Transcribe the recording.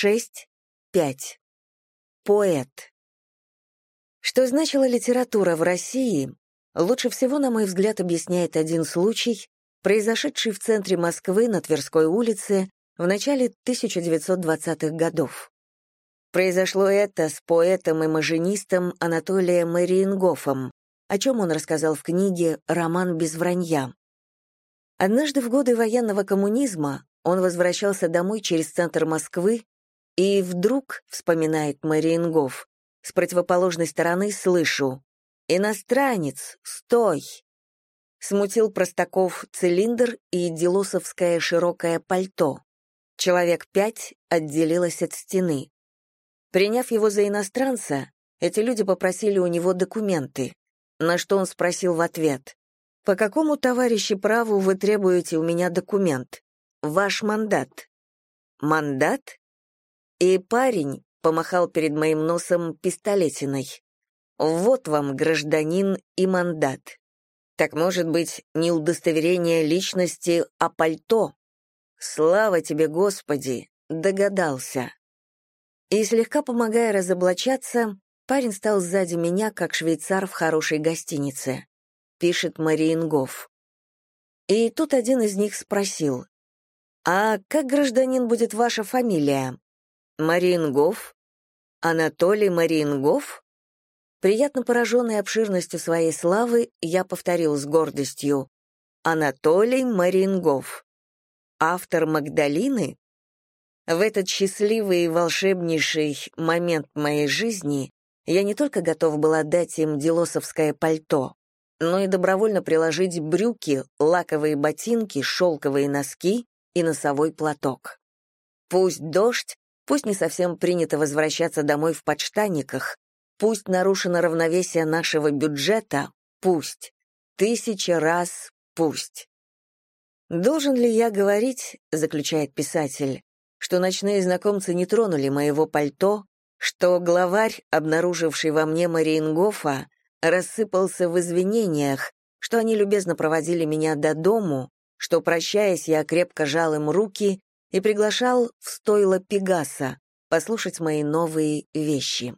6.5. Поэт. Что значила литература в России, лучше всего, на мой взгляд, объясняет один случай, произошедший в центре Москвы на Тверской улице в начале 1920-х годов. Произошло это с поэтом и маженистом Анатолием Мариенгофом, о чем он рассказал в книге «Роман без вранья». Однажды в годы военного коммунизма он возвращался домой через центр Москвы, и вдруг, вспоминает Мариенгоф, с противоположной стороны слышу «Иностранец, стой!» Смутил Простаков цилиндр и делосовское широкое пальто. Человек пять отделилось от стены. Приняв его за иностранца, эти люди попросили у него документы, на что он спросил в ответ, «По какому, товарищи, праву вы требуете у меня документ? Ваш мандат». «Мандат?» И парень помахал перед моим носом пистолетиной. «Вот вам, гражданин, и мандат. Так, может быть, не удостоверение личности, а пальто? Слава тебе, Господи!» Догадался. И слегка помогая разоблачаться, парень стал сзади меня, как швейцар в хорошей гостинице. Пишет Мариенгоф. И тут один из них спросил, «А как, гражданин, будет ваша фамилия? Мариенгоф? Анатолий Мариенгоф?» Приятно пораженный обширностью своей славы, я повторил с гордостью, «Анатолий Мариенгоф. Автор Магдалины?» В этот счастливый и волшебнейший момент моей жизни я не только готов был отдать им делосовское пальто, но и добровольно приложить брюки, лаковые ботинки, шелковые носки и носовой платок. Пусть дождь, пусть не совсем принято возвращаться домой в подштанниках, пусть нарушено равновесие нашего бюджета, пусть, тысяча раз пусть. «Должен ли я говорить, — заключает писатель, что ночные знакомцы не тронули моего пальто, что главарь, обнаруживший во мне Мариенгофа, рассыпался в извинениях, что они любезно проводили меня до дому, что, прощаясь, я крепко жал им руки и приглашал в стойло Пегаса послушать мои новые вещи.